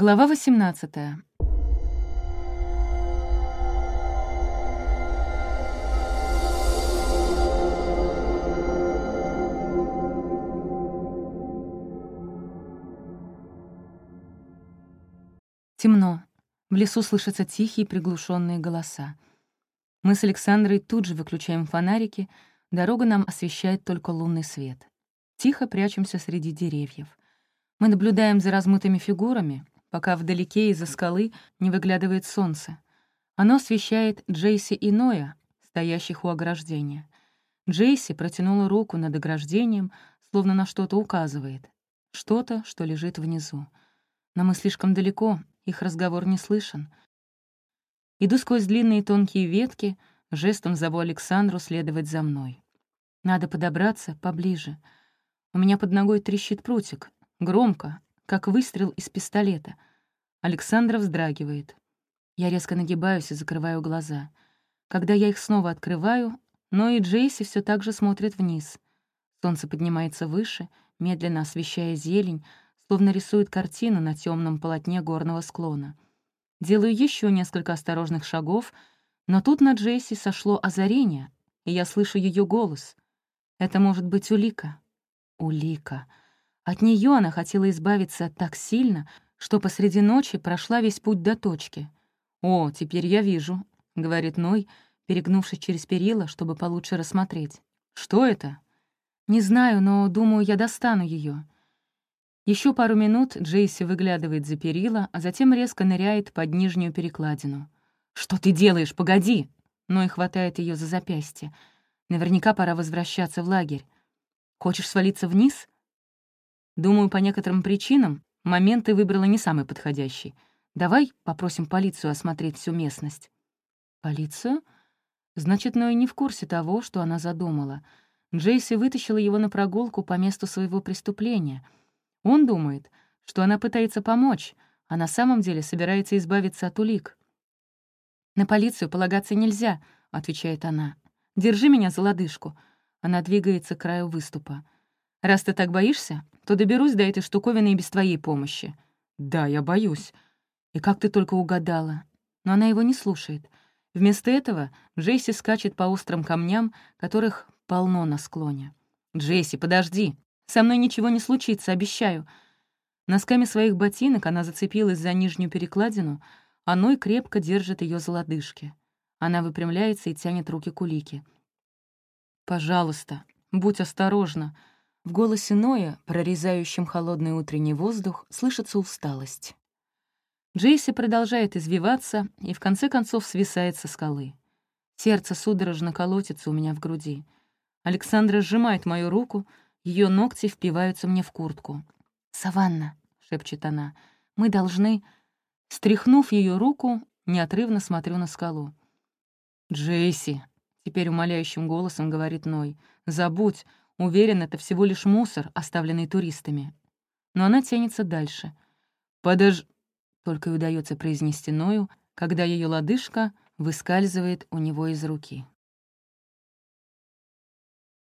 Глава 18 Темно. В лесу слышатся тихие приглушенные голоса. Мы с Александрой тут же выключаем фонарики, дорога нам освещает только лунный свет. Тихо прячемся среди деревьев. Мы наблюдаем за размытыми фигурами, пока вдалеке из-за скалы не выглядывает солнце. Оно освещает Джейси и Ноя, стоящих у ограждения. Джейси протянула руку над ограждением, словно на что-то указывает. Что-то, что лежит внизу. Но мы слишком далеко, их разговор не слышен. Иду сквозь длинные тонкие ветки, жестом зову Александру следовать за мной. Надо подобраться поближе. У меня под ногой трещит прутик. Громко, как выстрел из пистолета. Александра вздрагивает. Я резко нагибаюсь и закрываю глаза. Когда я их снова открываю, но и Джейси все так же смотрит вниз. Солнце поднимается выше, медленно освещая зелень, словно рисует картину на темном полотне горного склона. Делаю еще несколько осторожных шагов, но тут на Джейси сошло озарение, и я слышу ее голос. Это может быть улика. Улика. От нее она хотела избавиться так сильно, что посреди ночи прошла весь путь до точки. «О, теперь я вижу», — говорит Ной, перегнувшись через перила, чтобы получше рассмотреть. «Что это?» «Не знаю, но, думаю, я достану ее. Еще пару минут Джейси выглядывает за перила, а затем резко ныряет под нижнюю перекладину. «Что ты делаешь? Погоди!» Ной хватает ее за запястье. «Наверняка пора возвращаться в лагерь. Хочешь свалиться вниз?» Думаю, по некоторым причинам момент ты выбрала не самый подходящий. Давай попросим полицию осмотреть всю местность». «Полицию?» Значит, Ной не в курсе того, что она задумала. Джейси вытащила его на прогулку по месту своего преступления. Он думает, что она пытается помочь, а на самом деле собирается избавиться от улик. «На полицию полагаться нельзя», — отвечает она. «Держи меня за лодыжку». Она двигается к краю выступа. Раз ты так боишься, то доберусь до этой штуковины и без твоей помощи». «Да, я боюсь». «И как ты только угадала». Но она его не слушает. Вместо этого Джесси скачет по острым камням, которых полно на склоне. «Джесси, подожди! Со мной ничего не случится, обещаю!» Носками своих ботинок она зацепилась за нижнюю перекладину, а Ной крепко держит ее за лодыжки. Она выпрямляется и тянет руки кулики. «Пожалуйста, будь осторожна!» В голосе Ноя, прорезающем холодный утренний воздух, слышится усталость. Джейси продолжает извиваться и в конце концов свисает со скалы. Сердце судорожно колотится у меня в груди. Александра сжимает мою руку, ее ногти впиваются мне в куртку. «Саванна», — шепчет она, — «мы должны...» Стряхнув ее руку, неотрывно смотрю на скалу. «Джейси», — теперь умоляющим голосом говорит Ной, — «забудь, Уверен, это всего лишь мусор, оставленный туристами. Но она тянется дальше. «Подож...» — только и удается произнести Ною, когда ее лодыжка выскальзывает у него из руки.